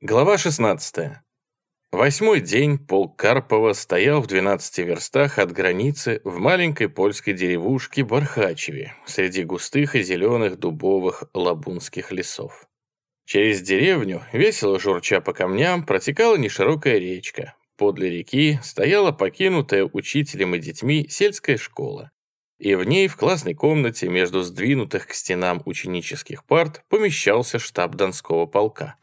Глава 16. Восьмой день полк Карпова стоял в 12 верстах от границы в маленькой польской деревушке Бархачеве среди густых и зеленых дубовых лабунских лесов. Через деревню, весело журча по камням, протекала неширокая речка. Подле реки стояла покинутая учителем и детьми сельская школа. И в ней в классной комнате между сдвинутых к стенам ученических парт помещался штаб Донского полка.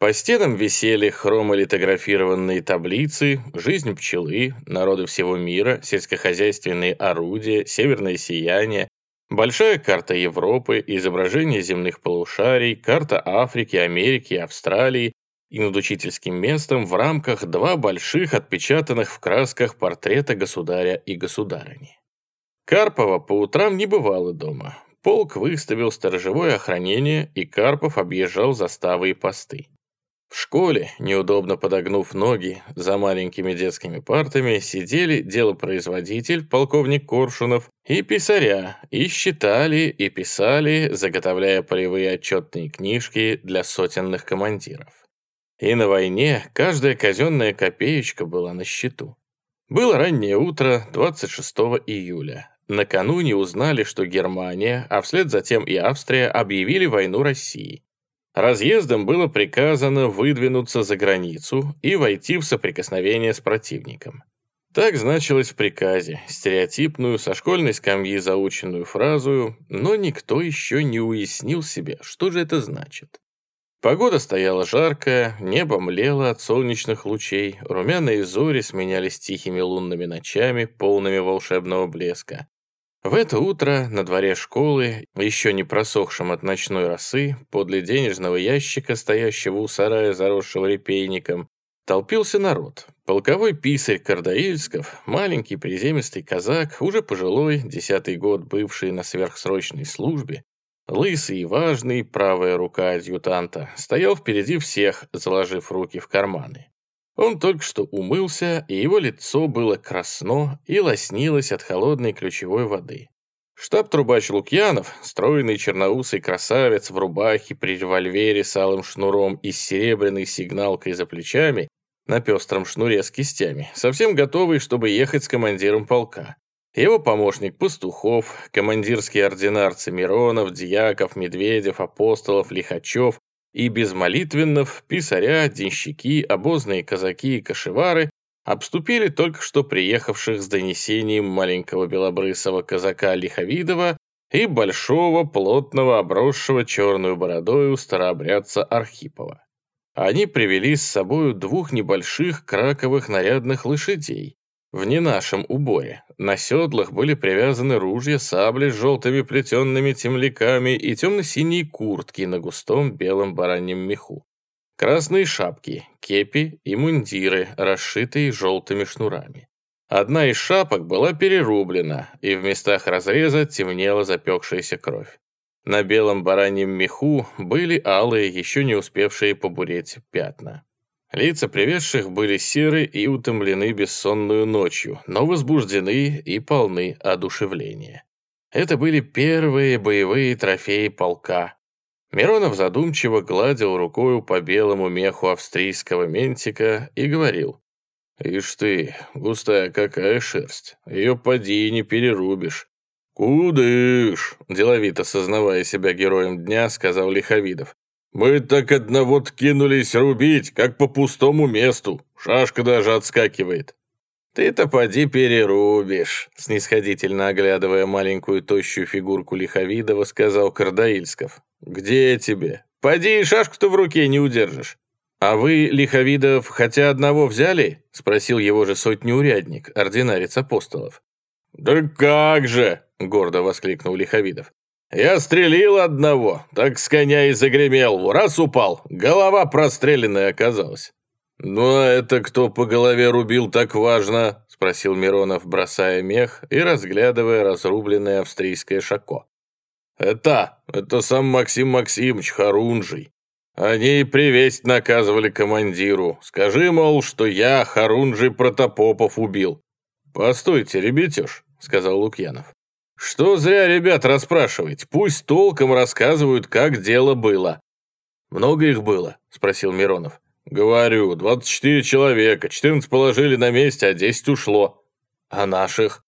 По стенам висели хромолитографированные таблицы, жизнь пчелы, народы всего мира, сельскохозяйственные орудия, северное сияние, большая карта Европы, изображение земных полушарий, карта Африки, Америки, Австралии и над учительским местом в рамках два больших отпечатанных в красках портрета государя и государыни. Карпова по утрам не бывало дома. Полк выставил сторожевое охранение, и Карпов объезжал заставы и посты. В школе, неудобно подогнув ноги за маленькими детскими партами, сидели делопроизводитель, полковник Коршунов, и писаря, и считали, и писали, заготовляя полевые отчетные книжки для сотенных командиров. И на войне каждая казенная копеечка была на счету. Было раннее утро 26 июля. Накануне узнали, что Германия, а вслед затем и Австрия объявили войну России. Разъездом было приказано выдвинуться за границу и войти в соприкосновение с противником. Так значилось в приказе, стереотипную, со школьной скамьи заученную фразу, но никто еще не уяснил себе, что же это значит. Погода стояла жаркая, небо млело от солнечных лучей, румяные зори сменялись тихими лунными ночами, полными волшебного блеска. В это утро на дворе школы, еще не просохшем от ночной росы, подле денежного ящика, стоящего у сарая, заросшего репейником, толпился народ. Полковой писарь Кардаильсков, маленький приземистый казак, уже пожилой, десятый год бывший на сверхсрочной службе, лысый и важный, правая рука адъютанта, стоял впереди всех, заложив руки в карманы. Он только что умылся, и его лицо было красно и лоснилось от холодной ключевой воды. Штаб-трубач Лукьянов, стройный черноусый красавец в рубахе при револьвере с алым шнуром и серебряной сигналкой за плечами, на пестром шнуре с кистями, совсем готовый, чтобы ехать с командиром полка. Его помощник Пастухов, командирские ординарцы Миронов, Дьяков, Медведев, Апостолов, Лихачев, и без молитвеннов писаря, денщики, обозные казаки и кошевары обступили только что приехавших с донесением маленького белобрысого казака Лиховидова и большого, плотного, обросшего черную бородою старообрядца Архипова. Они привели с собою двух небольших краковых нарядных лошадей, в не нашем уборе. На седлах были привязаны ружья, сабли с желтыми плетенными темляками и темно-синие куртки на густом белом бараньем меху. Красные шапки, кепи и мундиры, расшитые желтыми шнурами. Одна из шапок была перерублена, и в местах разреза темнела запекшаяся кровь. На белом бараньем меху были алые, еще не успевшие побуреть пятна. Лица привезших были серы и утомлены бессонную ночью, но возбуждены и полны одушевления. Это были первые боевые трофеи полка. Миронов задумчиво гладил рукою по белому меху австрийского ментика и говорил, «Ишь ты, густая какая шерсть, ее поди не перерубишь». «Кудыш!» – деловито сознавая себя героем дня, сказал Лиховидов. Мы так одного кинулись рубить, как по пустому месту. Шашка даже отскакивает. «Ты-то поди перерубишь», — снисходительно оглядывая маленькую тощую фигурку Лиховидова, сказал Кардаильсков. «Где тебе? Поди и шашку-то в руке не удержишь». «А вы, Лиховидов, хотя одного взяли?» — спросил его же сотнеурядник, ординарец апостолов. «Да как же!» — гордо воскликнул Лиховидов. Я стрелил одного, так с коня и загремел, раз упал, голова простреленная оказалась. «Ну а это кто по голове рубил так важно?» — спросил Миронов, бросая мех и разглядывая разрубленное австрийское шако. «Это, это сам Максим Максимович Харунжий. Они и привесть наказывали командиру. Скажи, мол, что я, Харунжий Протопопов, убил». «Постойте, ребятеж», — сказал Лукьянов. Что зря ребят расспрашивать, пусть толком рассказывают, как дело было. Много их было, спросил Миронов. «Говорю, 24 человека, 14 положили на месте, а 10 ушло». «А наших?»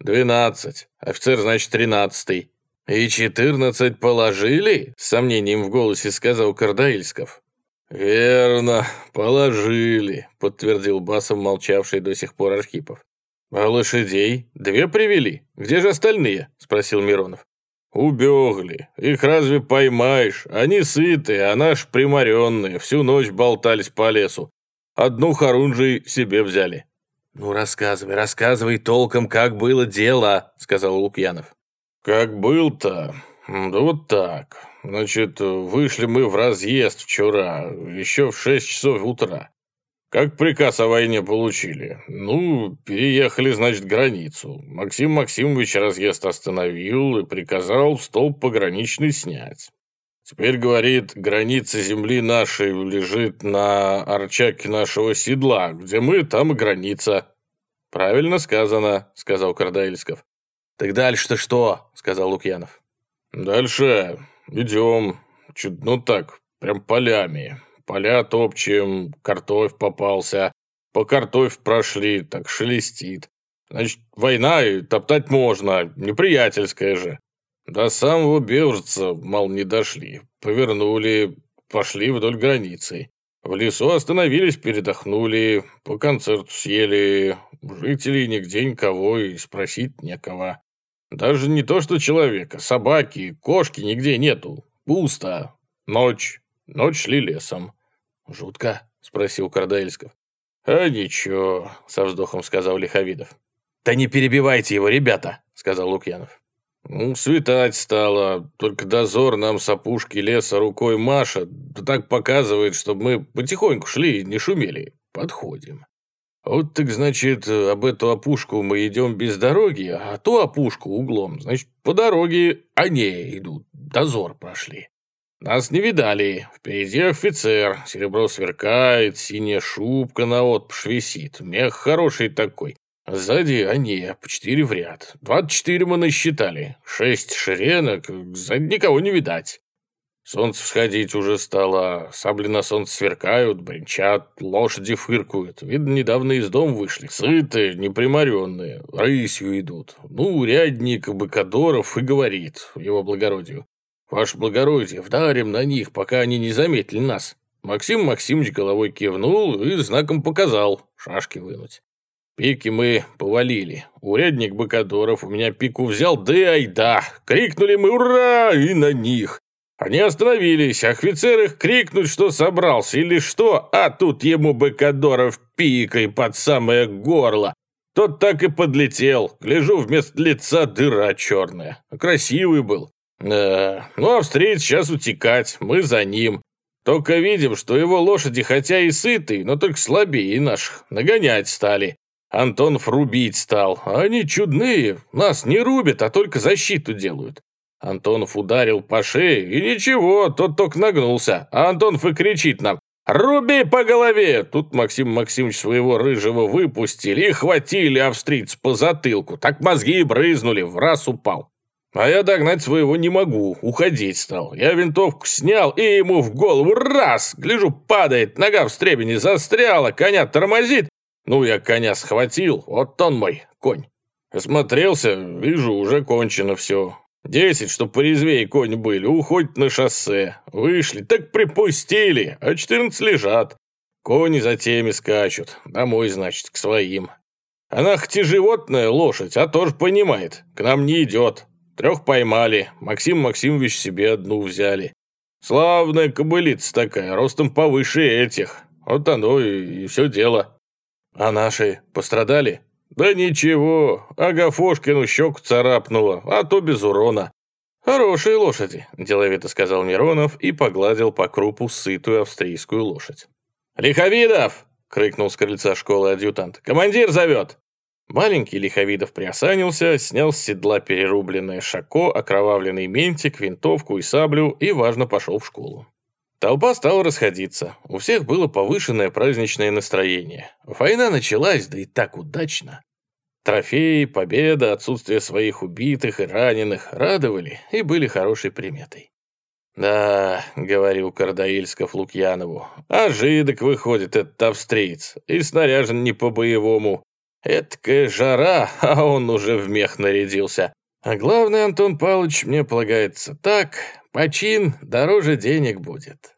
«12. Офицер, значит, 13 «И 14 положили?» — с сомнением в голосе сказал Кардаильсков. «Верно, положили», — подтвердил басом молчавший до сих пор Архипов. «А лошадей? Две привели? Где же остальные?» — спросил Миронов. «Убегли. Их разве поймаешь? Они сытые, а наш приморенные. Всю ночь болтались по лесу. Одну хорунжей себе взяли». «Ну, рассказывай, рассказывай толком, как было дело», — сказал Лукьянов. «Как был-то? Да вот так. Значит, вышли мы в разъезд вчера, еще в шесть часов утра. Как приказ о войне получили? Ну, переехали, значит, границу. Максим Максимович разъезд остановил и приказал столб пограничный снять. Теперь, говорит, граница земли нашей лежит на арчаке нашего седла. Где мы, там и граница. Правильно сказано, сказал Кардаильсков. Так дальше-то что? сказал Лукьянов. Дальше Идем. Чуть, ну так, прям полями. Поля топчем, картоф попался. По картоф прошли, так шелестит. Значит, война и топтать можно, неприятельская же. До самого Бежца, мол, не дошли. Повернули, пошли вдоль границы. В лесу остановились, передохнули, по концерту съели. Жителей нигде никого и спросить некого. Даже не то что человека, собаки, кошки нигде нету. Пусто. Ночь. Ночь шли лесом. Жутко? Спросил Кардаильсков. А ничего, со вздохом сказал Лиховидов. Да не перебивайте его, ребята, сказал Лукьянов. Ну, светать стало, только дозор нам с опушки леса рукой Маша, да так показывает, чтобы мы потихоньку шли и не шумели. Подходим. Вот так, значит, об эту опушку мы идем без дороги, а ту опушку углом, значит, по дороге они идут, дозор прошли. Нас не видали, впереди офицер, серебро сверкает, синяя шубка на отпуш висит, мех хороший такой. Сзади они, по четыре в ряд. Двадцать четыре мы насчитали, шесть шеренок, сзади никого не видать. Солнце всходить уже стало, сабли на солнце сверкают, бренчат, лошади фыркают. Видно, недавно из дома вышли. Сытые, неприморенные, рысью идут. Ну, урядник Быкадоров и говорит его благородию. «Ваше благородие, вдарим на них, пока они не заметили нас». Максим Максимович головой кивнул и знаком показал шашки вынуть. Пики мы повалили. Урядник Быкадоров у меня пику взял, да и айда. Крикнули мы «Ура!» и на них. Они остановились, офицер их крикнуть, что собрался или что, а тут ему Бекадоров пикой под самое горло. Тот так и подлетел. Гляжу, вместо лица дыра черная. Красивый был. Да, ну австриец сейчас утекать, мы за ним. Только видим, что его лошади хотя и сытые, но только слабее наших. Нагонять стали. Антонов рубить стал. Они чудные, нас не рубят, а только защиту делают. Антонов ударил по шее, и ничего, тот только нагнулся. А Антонов и кричит нам «Руби по голове!» Тут Максим Максимович своего рыжего выпустили и хватили австрийц по затылку. Так мозги и брызнули, в раз упал. А я догнать своего не могу, уходить стал. Я винтовку снял и ему в голову раз! Гляжу, падает, нога в стребени застряла, коня тормозит. Ну, я коня схватил, вот он мой, конь. Осмотрелся, вижу, уже кончено все. Десять, чтоб порезвее конь были, уходят на шоссе. Вышли, так припустили, а четырнадцать лежат. Кони за теми скачут. Домой, значит, к своим. Она хоть и животное, лошадь, а тоже понимает. К нам не идет. Трех поймали. Максим Максимович себе одну взяли. Славная кобылица такая, ростом повыше этих. Вот оно и, и все дело. А наши пострадали? «Да ничего, Агафошкину щеку царапнуло, а то без урона». «Хорошие лошади», – деловито сказал Миронов и погладил по крупу сытую австрийскую лошадь. «Лиховидов!» – крикнул с крыльца школы адъютант. «Командир зовет!» Маленький Лиховидов приосанился, снял с седла перерубленное шако, окровавленный ментик, винтовку и саблю и, важно, пошел в школу. Толпа стала расходиться. У всех было повышенное праздничное настроение. Война началась, да и так удачно. Трофеи, победа, отсутствие своих убитых и раненых радовали и были хорошей приметой. «Да», — говорил Кардаильсков Лукьянову, «а жидок выходит этот австриец, и снаряжен не по-боевому. Эткая жара, а он уже в мех нарядился. А главное, Антон Павлович, мне полагается так, почин дороже денег будет.